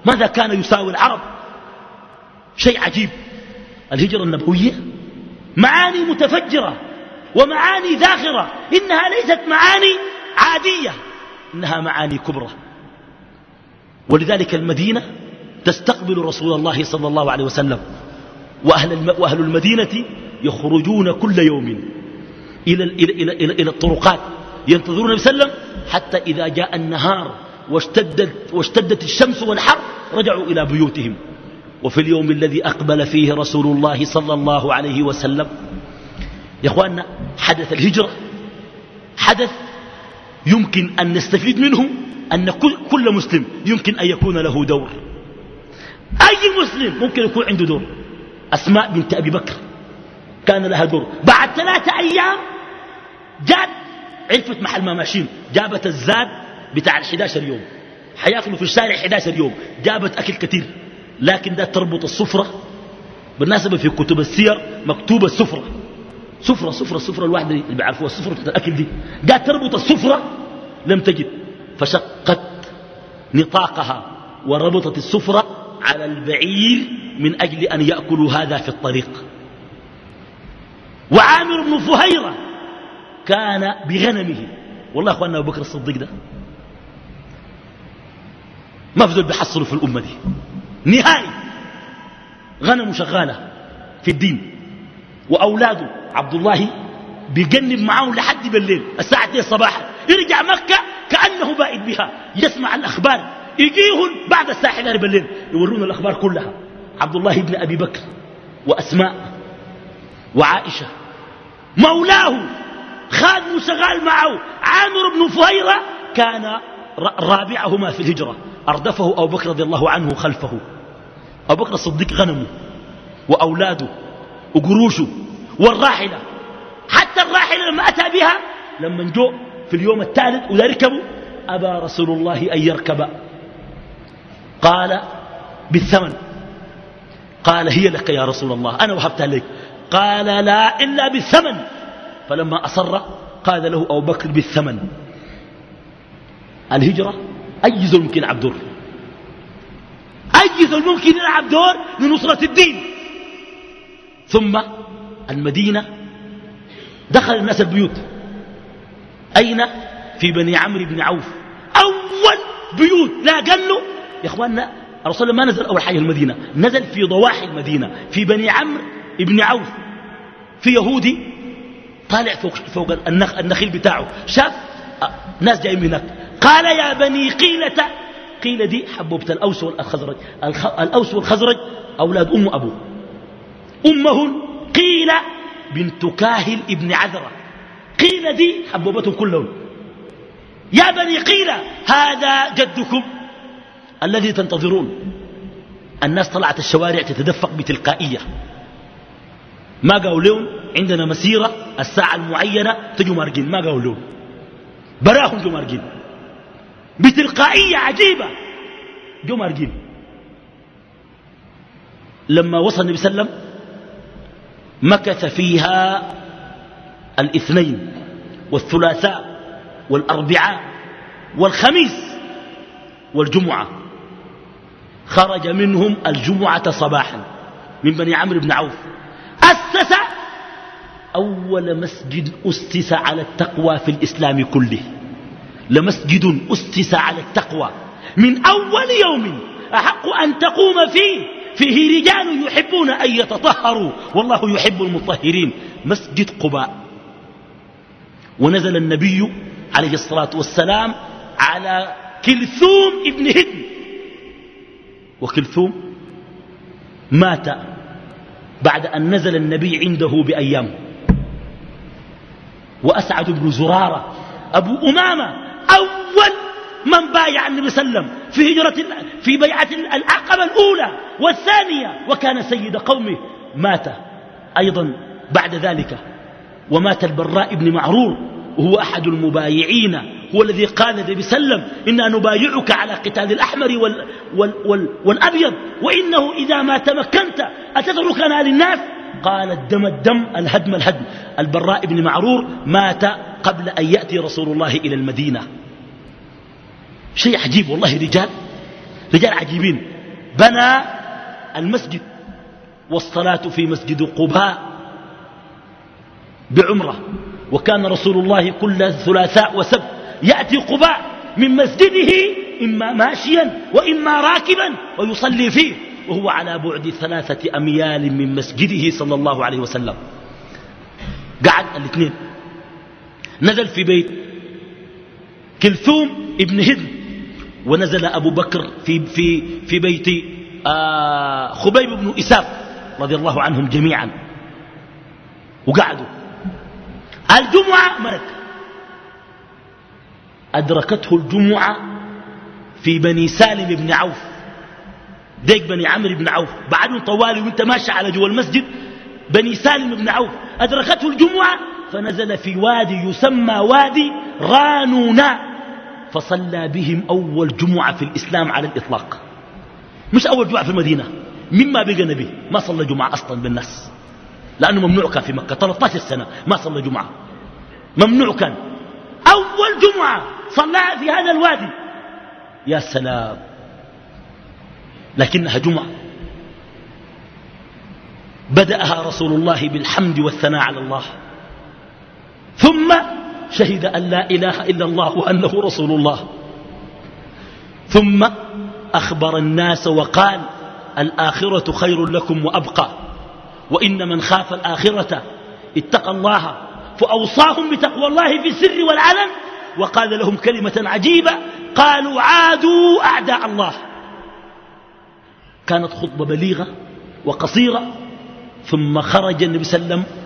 ماذا كان يساوي العرب؟ شيء عجيب. الهجرة النبوية معاني متفجرة ومعاني ذاخرة إنها ليست معاني عادية إنها معاني كبرى. ولذلك المدينة تستقبل رسول الله صلى الله عليه وسلم وأهل, وأهل المدينة يخرجون كل يوم إلى, إلى, إلى, إلى, إلى الطرقات ينتظرون النبي صلى الله عليه وسلم حتى إذا جاء النهار واشتدت, واشتدت الشمس والحر رجعوا إلى بيوتهم. وفي اليوم الذي أقبل فيه رسول الله صلى الله عليه وسلم يا أخواننا حدث الهجرة. حدث يمكن أن نستفيد منه أن كل, مسلم يمكن أن يكون له دور. أي مسلم ممكن يكون عنده دور؟ أسماء بنت أبي بكر كان لها دور. بعد ثلاثة أيام جات عرفت محل ما ماشيين. جابت الزاد بتاع ال11 يوم. حياكلوا في الشارع 11 يوم. جابت أكل كثير. لكن ده تربط الصفرة بالنسبة في كتب السير مكتوبة السفرة. سفرة سفرة سفرة الواحدة اللي بيعرفوها السفرة الأكل دي. جات تربط السفرة لم تجد. فشقت نطاقها وربطت السفرة على البعير من أجل أن يأكلوا هذا في الطريق. وعامر بن فهيرة كان بغنمه. والله أخواننا أبو بكر الصديق ده ما بذل بيحصلوا في الأمة دي. نهائي. غنم شغالة في الدين. وأولاده عبد الله بيجنب معاهم لحد بالليل الساعة 2 صباحا. يرجع مكة كأنه بائد بها. يسمع الأخبار. يجيهم بعد الساعة 11 بالليل. يورونا الأخبار كلها. عبد الله بن أبي بكر وأسماء وعائشة. مولاه خادم شغال معه. عامر بن فهيرة كان رابعهما في الهجرة. أردفه أبو بكر رضي الله عنه خلفه. أبو بكر الصديق غنمه وأولاده وقروشه والراحلة. حتى الراحلة لما أتى بها لما جو في اليوم الثالث ولا ركبوا أبى رسول الله أن يركب. قال بالثمن. قال هي لك يا رسول الله أنا وهبتها لك قال لا إلا بالثمن. فلما أصر قال له أبو بكر بالثمن. الهجرة؟ أي زول ممكن يلعب دور؟ أي زول ممكن يلعب دور لنصرة الدين؟ ثم المدينة دخل الناس البيوت. أين؟ في بني عمرو بن عوف. أول بيوت لا قالوا يا إخواننا الرسول ما نزل أول حاجة المدينة نزل في ضواحي المدينة في بني عمرو بن عوف. في يهودي طالع فوق, فوق النخيل بتاعه. شاف؟ ناس جايين هناك. قال يا بني قيلة قيلة دي حبوبة الأوس والخزرج. الأوس والخزرج أولاد أم أبو أمهن قيل بنت كاهل ابن عذرة. قيل دي حبوبتهم كلهم. يا بني قيل هذا جدكم الذي تنتظرون. الناس طلعت الشوارع تتدفق بتلقائية. ما قالوا لهم؟ عندنا مسيرة الساعة المعينة تجوا مارقين. ما قالوا لهم؟ براهم جو مارقين. بتلقائية عجيبة. جو مارقين لما وصل النبي صلى الله عليه وسلم مكث فيها الاثنين والثلاثاء والأربعاء والخميس والجمعة. خرج منهم الجمعة صباحا من بني عمرو بن عوف. أسس أول مسجد أسس على التقوى في الإسلام كله. لمسجد أسس على التقوى. من أول يوم أحق أن تقوم فيه فيه رجال يحبون أن يتطهروا. والله يحب المطهرين. مسجد قباء. ونزل النبي عليه الصلاة والسلام على كلثوم ابن هدم وكلثوم مات بعد أن نزل النبي عنده بأيام. وأسعد بن زرارة أبو أمامة أول من بايع النبي صلى الله عليه وسلم في هجرة في بيعة العقبة الأولى والثانية وكان سيد قومه مات أيضا بعد ذلك. ومات البراء بن معرور وهو أحد المبايعين هو الذي قال النبي صلى الله عليه وسلم إنا نبايعك على قتال الأحمر وال وال وال والأبيض وإنه إذا ما تمكنت أتتركنا للناس قال الدم الدم الهدم الهدم. البراء بن معرور مات قبل أن يأتي رسول الله إلى المدينة. شيء عجيب والله رجال رجال عجيبين. بنى المسجد والصلاة في مسجد قباء بعمرة. وكان رسول الله كل ثلاثاء وسبت يأتي قباء من مسجده إما ماشيا وإما راكبا ويصلي فيه. وهو على بعد ثلاثة أميال من مسجده صلى الله عليه وسلم. قعد الاثنين. نزل في بيت كلثوم ابن هدم ونزل أبو بكر في, في, في بيت آه خبيب بن إساف رضي الله عنهم جميعا. وقعدوا. الجمعة مرك أدركته الجمعة في بني سالم بن عوف. ديك بني عمرو بن عوف. بعد طوالي وانت ماشي على جوا المسجد بني سالم بن عوف. أدركته الجمعة فنزل في وادي يسمى وادي رانونا فصلى بهم أول جمعة في الإسلام على الإطلاق. مش أول جمعة في المدينة. مما بقى نبي. ما صلى جمعة أصلا بالناس. لأنه ممنوع كان في مكة. 13 سنة ما صلى جمعة. ممنوع كان. أول جمعة صلاها في هذا الوادي. يا سلام. لكنها جمعة. بدأها رسول الله بالحمد والثناء على الله. ثم شهد أن لا إله إلا الله وأنه رسول الله. ثم أخبر الناس وقال الآخرة خير لكم وأبقى. وإن من خاف الآخرة اتقى الله فأوصاهم بتقوى الله في السر والعلن وقال لهم كلمة عجيبة. قالوا عادوا أعداء الله. كانت خطبة بليغة وقصيرة ثم خرج النبي صلى الله عليه وسلم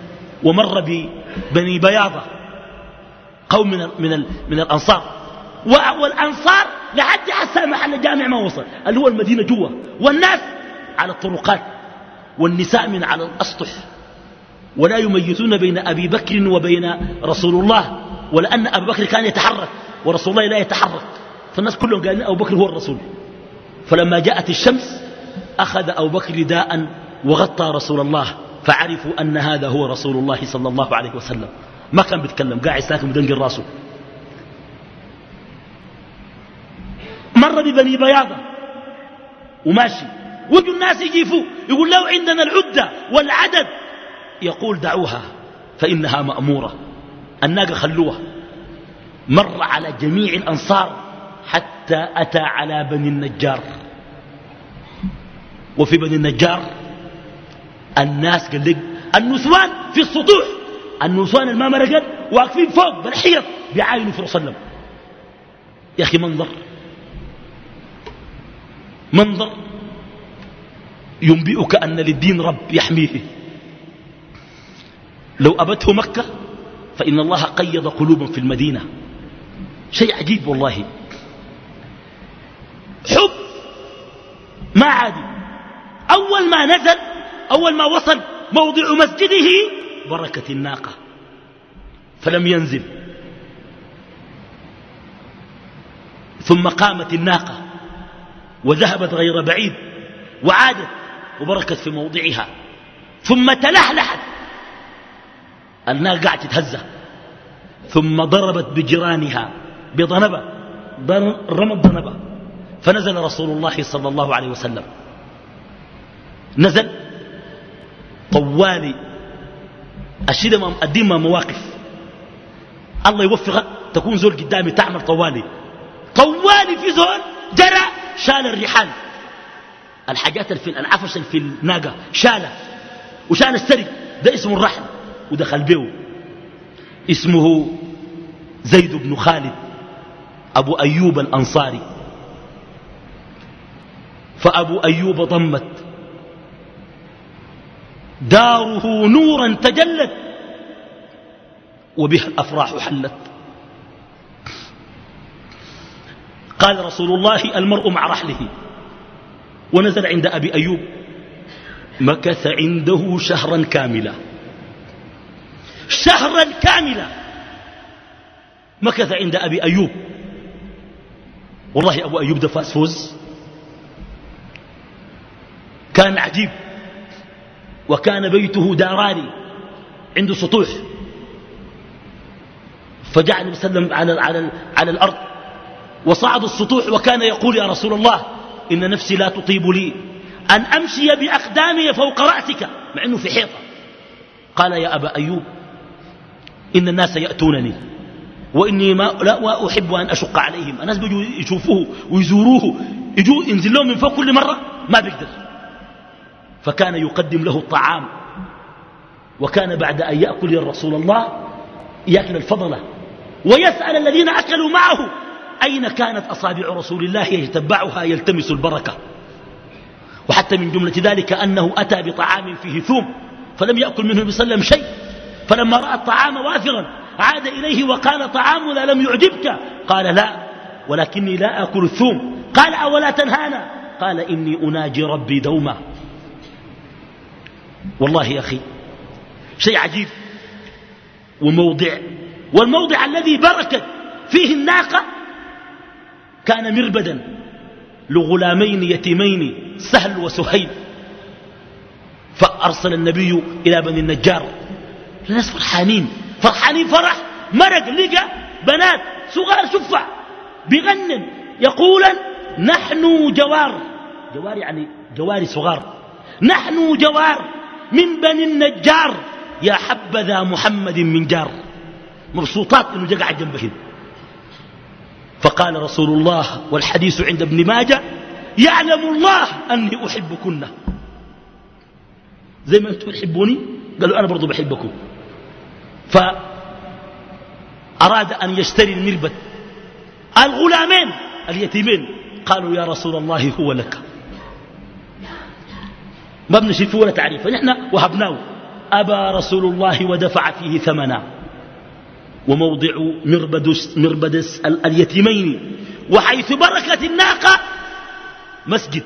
ومر ببني بياضة قوم من, من, من الأنصار. والأنصار لحد حتى محل الجامع ما وصل اللي هو المدينة جوا. والناس على الطرقات والنساء من على الأسطح. ولا يميزون بين أبي بكر وبين رسول الله ولأن أبي بكر كان يتحرك ورسول الله لا يتحرك. فالناس كلهم قالوا أبو بكر هو الرسول. فلما جاءت الشمس أخذ أبو بكر داء وغطى رسول الله فعرفوا أن هذا هو رسول الله صلى الله عليه وسلم. ما كان بيتكلم قاعد ساكن مدنجر راسه. مر ببني بياضة وماشي. وجوا الناس يجيفوا يقول لو عندنا العدة والعدد. يقول دعوها فإنها مأمورة. الناقة خلوها. مر على جميع الأنصار حتى أتى على بني النجار. وفي بني النجار الناس قال لك النسوان في السطوح. النسوان الما مرقت واقفين فوق بالحيط بيعاينوا في الله يا أخي منظر. منظر. ينبئك أن للدين رب يحميه. لو أبته مكة فإن الله قيض قلوبا في المدينة. شيء عجيب والله. حب ما عادي. أول ما نزل أول ما وصل موضع مسجده بركة الناقة. فلم ينزل. ثم قامت الناقة وذهبت غير بعيد وعادت وبركت في موضعها. ثم تلحلحت. النار قاعد تتهزى ثم ضربت بجيرانها بضنبة رمت ضنبة. فنزل رسول الله صلى الله عليه وسلم. نزل. طوالي. الشيء الدين ما مواقف. الله يوفقك تكون زول قدامي تعمل طوالي. طوالي في زول جرى شال الرحال. الحاجات في العفش في الناقة شالها وشال السرق ده اسمه الرحل. ودخل به اسمه زيد بن خالد. أبو أيوب الأنصاري. فأبو أيوب ضمت. داره نورا تجلت وبها الأفراح حلت. قال رسول الله المرء مع رحله. ونزل عند أبي أيوب. مكث عنده شهرا كاملا. شهرا كاملا. مكث عند أبي أيوب. والله أبو أيوب ده فاز فوز. كان عجيب. وكان بيته داراني عنده سطوح. فجعل النبي صلى الله عليه وسلم على, على, على الأرض وصعد السطوح وكان يقول يا رسول الله إن نفسي لا تطيب لي أن أمشي بأقدامي فوق رأسك مع أنه في حيطة. قال يا أبا أيوب إن الناس يأتونني وإني ما لا أحب أن أشق عليهم. الناس بيجوا يشوفوه ويزوروه يجوا ينزل لهم من فوق كل مرة ما بيقدر. فكان يقدم له الطعام. وكان بعد أن يأكل يا رسول الله يأكل الفضلة. ويسأل الذين أكلوا معه أين كانت أصابع رسول الله؟ يتبعها يلتمس البركة. وحتى من جملة ذلك أنه أتى بطعام فيه ثوم فلم يأكل منه بسلم شيء. فلما رأى الطعام وافرا عاد إليه وقال طعامنا لم يعجبك. قال لا ولكني لا أكل الثوم. قال أولا تنهانا؟ قال إني أناجي ربي دوما. والله يا أخي شيء عجيب وموضع والموضع الذي بركت فيه الناقة كان مربدا لغلامين يتيمين سهل وسهيل. فأرسل النبي إلى بني النجار الناس فرحانين فرحانين فرح مرق لقى بنات صغار شفع بغنن يقولا نحن جوار جوار يعني جواري صغار نحن جوار. من بني النجار. يا حبذا محمد من جار. مبسوطات إنه جا قاعد جنبهن فقال رسول الله والحديث عند ابن ماجه يعلم الله أني أحبكن. زي ما أنتم تحبوني؟ قالوا أنا برضو بحبكم. فاراد أن يشتري المربد. الغلامين اليتيمين. قالوا يا رسول الله هو لك. ما بنشيل فيه ولا تعريف. نحن وهبناه. أبى رسول الله ودفع فيه ثمنا وموضع مربدس, مربدس اليتيمين. وحيث بركة الناقة مسجد.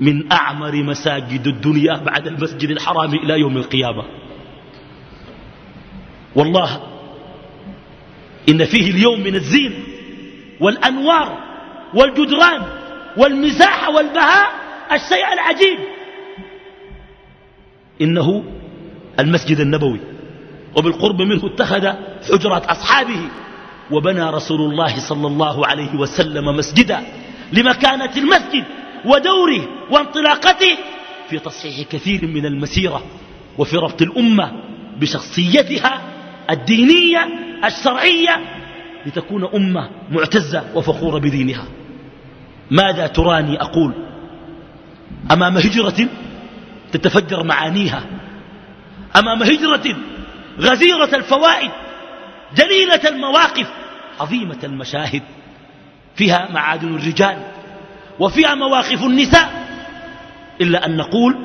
من أعمر مساجد الدنيا بعد المسجد الحرام إلى يوم القيامة. والله إن فيه اليوم من الزين والأنوار والجدران والمزاح والبهاء الشيء العجيب. إنه المسجد النبوي وبالقرب منه اتخذ حجرة أصحابه وبنى رسول الله صلى الله عليه وسلم مسجدا لمكانة المسجد ودوره وانطلاقته في تصحيح كثير من المسيرة وفي ربط الأمة بشخصيتها الدينية الشرعية لتكون أمة معتزة وفخورة بدينها. ماذا تراني أقول؟ أمام هجرة تتفجر معانيها. أمام هجرة غزيرة الفوائد جليلة المواقف عظيمة المشاهد. فيها معادن الرجال وفيها مواقف النساء إلا أن نقول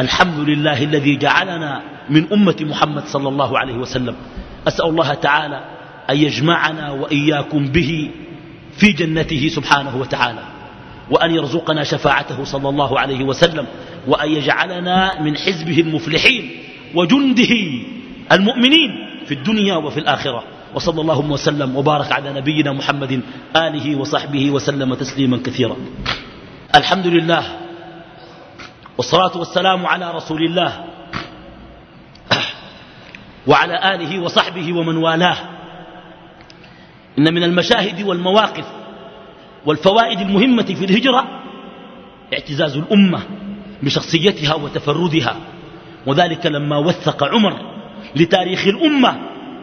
الحمد لله الذي جعلنا من أمة محمد صلى الله عليه وسلم. أسأل الله تعالى أن يجمعنا وإياكم به في جنته سبحانه وتعالى. وأن يرزقنا شفاعته صلى الله عليه وسلم وأن يجعلنا من حزبه المفلحين وجنده المؤمنين في الدنيا وفي الآخرة. وصلى الله وسلم وبارك على نبينا محمد آله وصحبه وسلم تسليما كثيرا. الحمد لله والصلاة والسلام على رسول الله وعلى آله وصحبه ومن والاه. إن من المشاهد والمواقف والفوائد المهمة في الهجرة اعتزاز الأمة بشخصيتها وتفردها. وذلك لما وثق عمر لتاريخ الأمة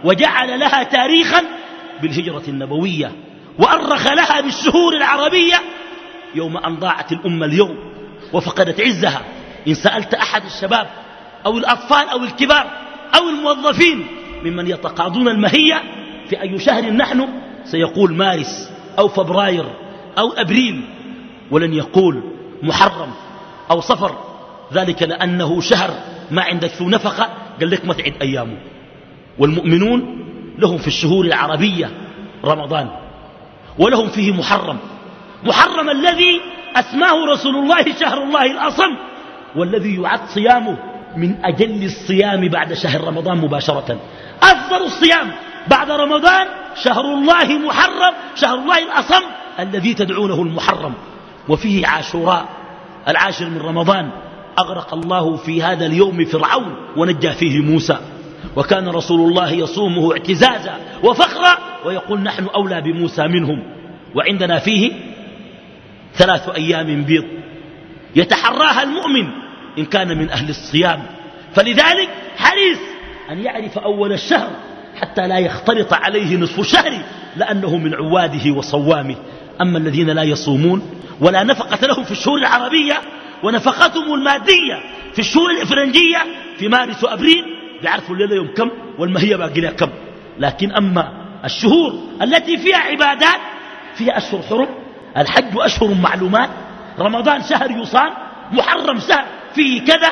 وجعل لها تاريخا بالهجرة النبوية وأرخ لها بالشهور العربية يوم أن ضاعت الأمة اليوم وفقدت عزها. إن سألت أحد الشباب أو الأطفال أو الكبار أو الموظفين ممن يتقاضون المهية في أي شهر نحن سيقول مارس أو فبراير. أو أبريل ولن يقول محرم أو صفر. ذلك لأنه شهر ما عندك ذو نفقة قال لك ما تعد أيامه. والمؤمنون لهم في الشهور العربية رمضان ولهم فيه محرم. محرم الذي أسماه رسول الله شهر الله الأصم والذي يعد صيامه من أجل الصيام بعد شهر رمضان مباشرة. أفضل الصيام بعد رمضان شهر الله محرم شهر الله الأصم الذي تدعونه المحرم. وفيه عاشوراء. العاشر من رمضان أغرق الله في هذا اليوم فرعون ونجى فيه موسى. وكان رسول الله يصومه اعتزازا وفخرا ويقول نحن أولى بموسى منهم. وعندنا فيه ثلاث أيام بيض. يتحراها المؤمن إن كان من أهل الصيام. فلذلك حريص أن يعرف أول الشهر حتى لا يختلط عليه نصف الشهر لأنه من عواده وصوامه. أما الذين لا يصومون ولا نفقة لهم في الشهور العربية ونفقتهم المادية في الشهور الإفرنجية في مارس وأبريل بيعرفوا الليلة يوم كم والمهية باقي لها كم. لكن أما الشهور التي فيها عبادات فيها أشهر حرم الحج أشهر معلومات رمضان شهر يصام محرم شهر فيه كذا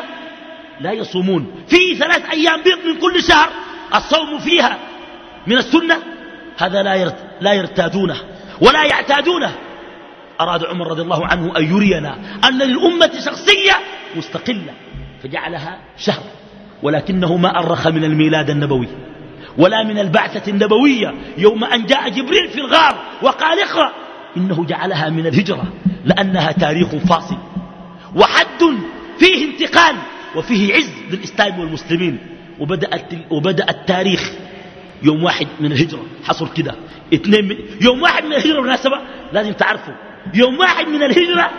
لا يصومون. فيه ثلاث أيام بيض من كل شهر. الصوم فيها من السنة هذا لا يرتادونه ولا يعتادونه. أراد عمر رضي الله عنه أن يرينا أن للأمة شخصية مستقلة فجعلها شهر ولكنه ما أرخ من الميلاد النبوي ولا من البعثة النبوية. يوم أن جاء جبريل في الغار وقال اقرأ إنه جعلها من الهجرة لأنها تاريخ فاصل وحد فيه انتقال وفيه عز للإسلام والمسلمين. وبدأ, وبدأ التاريخ يوم واحد من الهجرة. حصل كده. اثنين يوم واحد من الهجرة بالمناسبة لازم تعرفوا. يوم واحد من الهجرة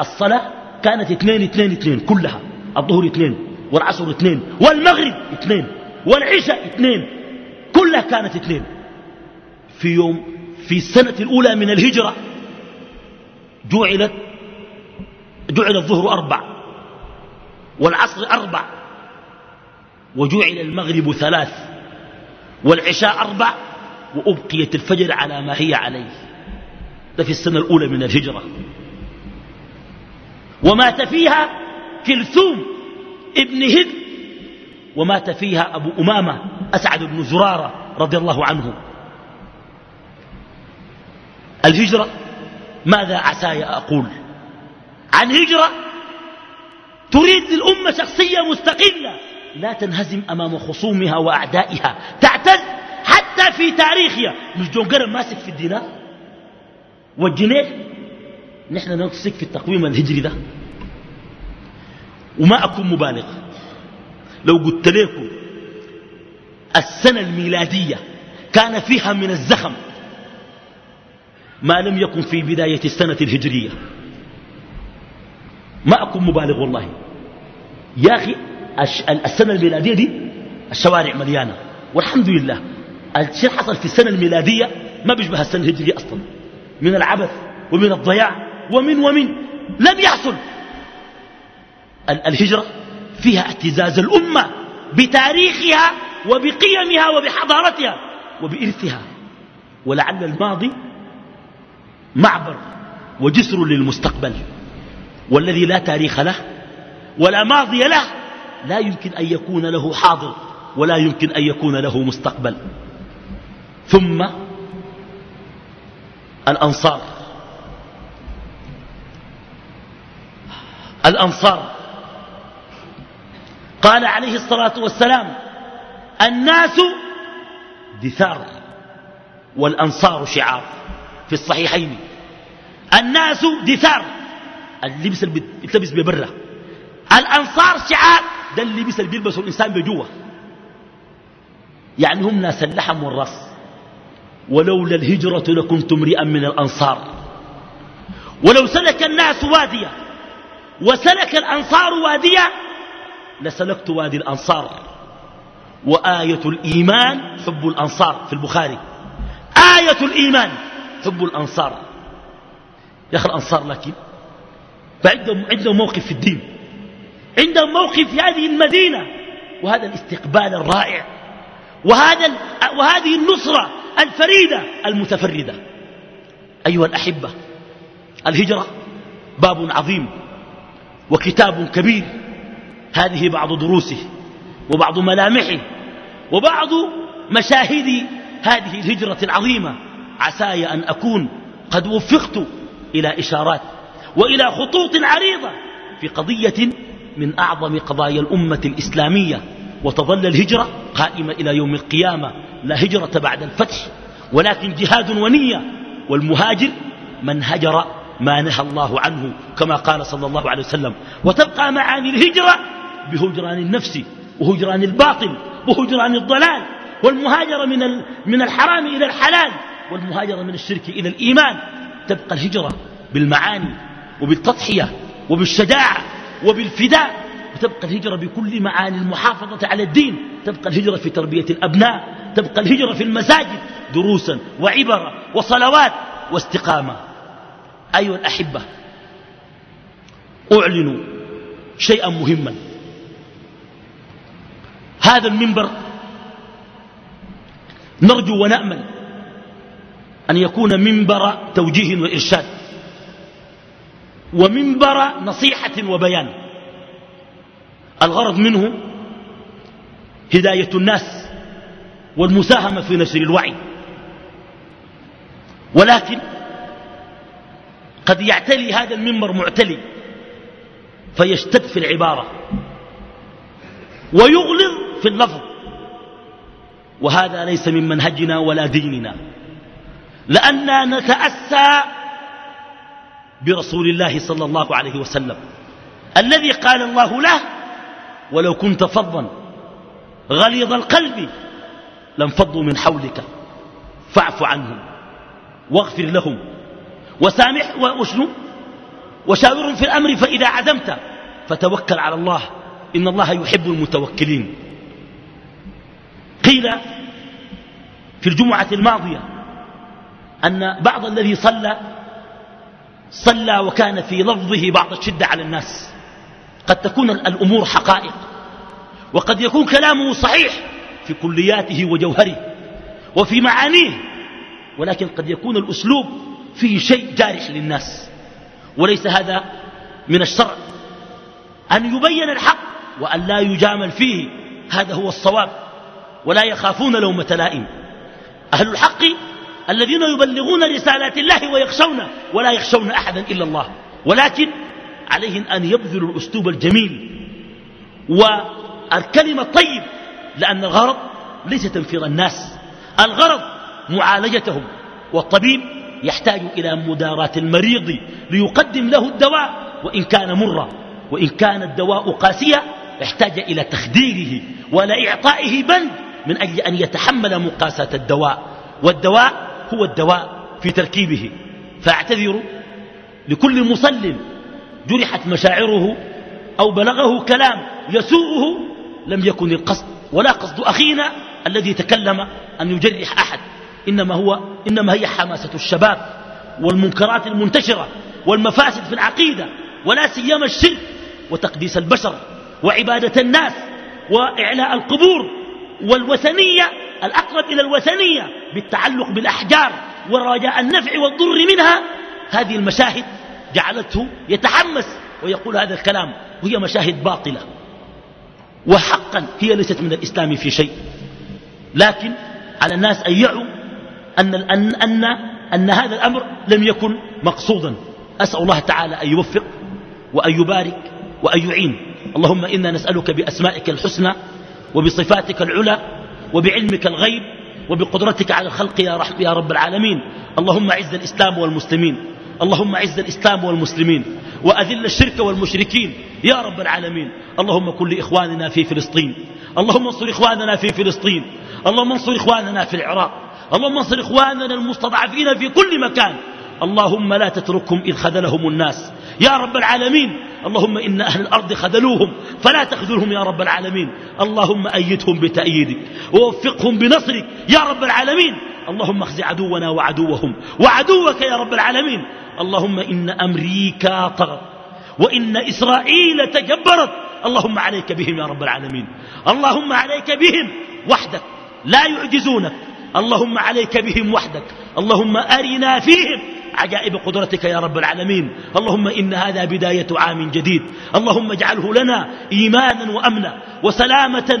الصلاة كانت اثنين اثنين اثنين كلها. الظهر اثنين والعصر اثنين والمغرب اثنين والعشاء اثنين. كلها كانت اثنين. في يوم في السنة الأولى من الهجرة جعلت جعل الظهر أربع والعصر أربع. وجعل المغرب ثلاث والعشاء أربع وأبقيت الفجر على ما هي عليه. ده في السنة الأولى من الهجرة. ومات فيها كلثوم ابن هد ومات فيها أبو أمامة أسعد بن زرارة رضي الله عنه. الهجرة ماذا عساي أقول؟ عن هجرة تريد للأمة شخصية مستقلة. لا تنهزم أمام خصومها وأعدائها. تعتز حتى في تاريخها. مش جون قرن ماسك في الدينار؟ والجنيه نحن نمسك في التقويم الهجري ده. وما أكون مبالغ. لو قلت لكم السنة الميلادية كان فيها من الزخم ما لم يكن في بداية السنة الهجرية. ما أكون مبالغ والله. يا أخي السنة الميلادية دي الشوارع مليانة والحمد لله. الشيء حصل في السنة الميلادية ما بيشبه السنة الهجرية أصلا. من العبث ومن الضياع ومن ومن لم يحصل. الهجرة فيها اعتزاز الأمة بتاريخها وبقيمها وبحضارتها وبإرثها. ولعل الماضي معبر وجسر للمستقبل. والذي لا تاريخ له ولا ماضي له لا يمكن أن يكون له حاضر ولا يمكن أن يكون له مستقبل. ثم الأنصار. الأنصار. قال عليه الصلاة والسلام الناس دثار والأنصار شعار. في الصحيحين الناس دثار. اللبس اللي بيتلبس ببرة. الأنصار شعار ده اللبس اللي بيلبسه الإنسان بجوة. يعني هم ناس اللحم والرص ولولا الهجرة لكنت امرئا من الأنصار. ولو سلك الناس واديا وسلك الأنصار واديا لسلكت وادي الأنصار. وآية الإيمان حب الأنصار في البخاري. آية الإيمان حب الأنصار. يا أخي الأنصار لكن عندهم موقف في الدين. عندهم موقف في هذه المدينة وهذا الاستقبال الرائع وهذا وهذه النصرة الفريدة المتفردة. أيها الأحبة الهجرة باب عظيم وكتاب كبير. هذه بعض دروسه وبعض ملامحه وبعض مشاهد هذه الهجرة العظيمة. عساي أن أكون قد وفقت إلى إشارات وإلى خطوط عريضة في قضية من أعظم قضايا الأمة الإسلامية وتظل الهجرة قائمة إلى يوم القيامة لا هجرة بعد الفتح ولكن جهاد ونية والمهاجر من هجر ما نهى الله عنه كما قال صلى الله عليه وسلم وتبقى معاني الهجرة بهجران النفس وهجران الباطل وهجران الضلال والمهاجرة من من الحرام إلى الحلال والمهاجرة من الشرك إلى الإيمان. تبقى الهجرة بالمعاني وبالتضحية وبالشجاعة وبالفداء وتبقى الهجرة بكل معاني المحافظة على الدين تبقى الهجرة في تربية الأبناء تبقى الهجرة في المساجد دروسا وعبرة وصلوات واستقامة. أيها الأحبة أعلن شيئا مهما. هذا المنبر نرجو ونأمل أن يكون منبر توجيه وإرشاد. ومنبر نصيحة وبيان. الغرض منه هداية الناس والمساهمة في نشر الوعي. ولكن قد يعتلي هذا المنبر معتلي فيشتد في العبارة ويغلظ في اللفظ. وهذا ليس من منهجنا ولا ديننا. لأننا نتأسى برسول الله صلى الله عليه وسلم. الذي قال الله له ولو كنت فظا غليظ القلب لانفضوا من حولك فاعف عنهم واغفر لهم وسامح وشنو؟ وشاورهم في الأمر فإذا عزمت فتوكل على الله إن الله يحب المتوكلين. قيل في الجمعة الماضية أن بعض الذي صلى صلى وكان في لفظه بعض الشدة على الناس. قد تكون الأمور حقائق وقد يكون كلامه صحيح في كلياته وجوهره وفي معانيه ولكن قد يكون الأسلوب فيه شيء جارح للناس. وليس هذا من الشرع. أن يبين الحق وأن لا يجامل فيه هذا هو الصواب. ولا يخافون لومة لائم. أهل الحق الذين يبلغون رسالات الله ويخشون ولا يخشون أحدا إلا الله. ولكن عليهم أن يبذلوا الأسلوب الجميل والكلمة الطيب لأن الغرض ليس تنفير الناس الغرض معالجتهم والطبيب يحتاج إلى مداراة المريض ليقدم له الدواء وإن كان مرا وإن كان الدواء قاسيا احتاج إلى تخديره ولا إعطائه بند من أجل أن يتحمل مقاسة الدواء. والدواء هو الدواء في تركيبه. فاعتذر لكل مصل جرحت مشاعره أو بلغه كلام يسوءه لم يكن القصد ولا قصد أخينا الذي تكلم أن يجرح أحد. إنما, هو إنما هي حماسة الشباب والمنكرات المنتشرة والمفاسد في العقيدة ولا سيما الشرك وتقديس البشر وعبادة الناس وإعلاء القبور والوثنية الأقرب إلى الوثنية بالتعلق بالأحجار ورجاء النفع والضر منها هذه المشاهد جعلته يتحمس ويقول هذا الكلام وهي مشاهد باطلة. وحقا هي ليست من الإسلام في شيء. لكن على الناس أن يعوا أن, أن, أن, أن هذا الأمر لم يكن مقصودا. أسأل الله تعالى أن يوفق وأن يبارك وأن يعين. اللهم إنا نسألك بأسمائك الحسنى وبصفاتك العلى وبعلمك الغيب وبقدرتك على الخلق يا, رحم يا رب العالمين. اللهم عز الإسلام والمسلمين. اللهم عز الإسلام والمسلمين. وأذل الشرك والمشركين. يا رب العالمين. اللهم كن لإخواننا في فلسطين. اللهم انصر إخواننا في فلسطين. اللهم انصر إخواننا في العراق. اللهم انصر إخواننا المستضعفين في كل مكان. اللهم لا تتركهم إذ خذلهم الناس. يا رب العالمين اللهم إن أهل الأرض خذلوهم فلا تخذلهم يا رب العالمين. اللهم أيدهم بتأييدك ووفقهم بنصرك يا رب العالمين. اللهم اخزي عدونا وعدوهم وعدوك يا رب العالمين. اللهم إن أمريكا طغت وإن إسرائيل تجبرت. اللهم عليك بهم يا رب العالمين. اللهم عليك بهم وحدك لا يعجزونك. اللهم عليك بهم وحدك. اللهم أرنا فيهم عجائب قدرتك يا رب العالمين. اللهم إن هذا بداية عام جديد. اللهم اجعله لنا إيمانا وأمنا وسلامة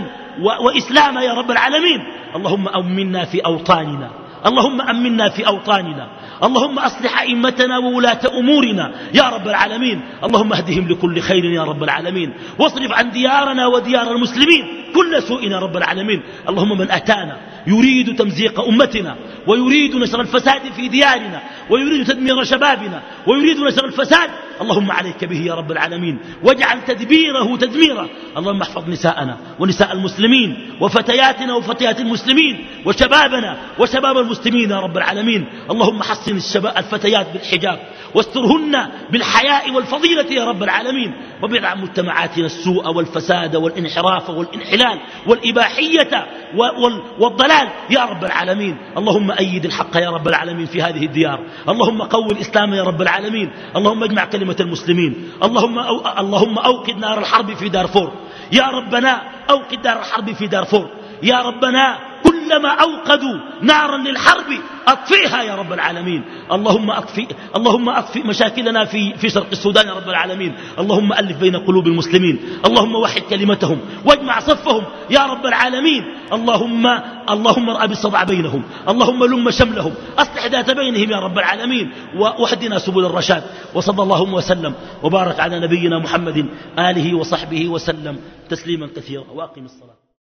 وإسلاما يا رب العالمين. اللهم أمنا في أوطاننا. اللهم أمنا في أوطاننا. اللهم أصلح أئمتنا وولاة أمورنا. يا رب العالمين. اللهم اهدهم لكل خير يا رب العالمين. واصرف عن ديارنا وديار المسلمين. كل سوء يا رب العالمين. اللهم من أتانا يريد تمزيق أمتنا ويريد نشر الفساد في ديارنا ويريد تدمير شبابنا ويريد نشر الفساد اللهم عليك به يا رب العالمين واجعل تدبيره تدميرا اللهم احفظ نساءنا ونساء المسلمين وفتياتنا وفتيات المسلمين وشبابنا وشباب المسلمين يا رب العالمين. اللهم حصن الشباب الفتيات بالحجاب واسترهن بالحياء والفضيلة يا رب العالمين. وابعد عن مجتمعاتنا السوء والفساد والانحراف والانحلال والإباحية والضلال يا رب العالمين. اللهم أيد الحق يا رب العالمين في هذه الديار. اللهم قوي الإسلام يا رب العالمين. اللهم اجمع كلمة المسلمين. اللهم, أو اللهم أوقد نار الحرب في دارفور. يا ربنا أوقد نار الحرب في دارفور. يا ربنا كلما أوقدوا نارا للحرب أطفئها يا رب العالمين. اللهم أطفئ, اللهم أطفئ مشاكلنا في, في شرق السودان يا رب العالمين. اللهم ألف بين قلوب المسلمين. اللهم وحد كلمتهم. واجمع صفهم يا رب العالمين. اللهم اللهم ارأ بالصدع بينهم. اللهم لم شملهم. أصلح ذات بينهم يا رب العالمين. واهدنا سبل الرشاد. وصلى اللهم وسلم. وبارك على نبينا محمد آله وصحبه وسلم. تسليما كثيرا. وأقم الصلاة.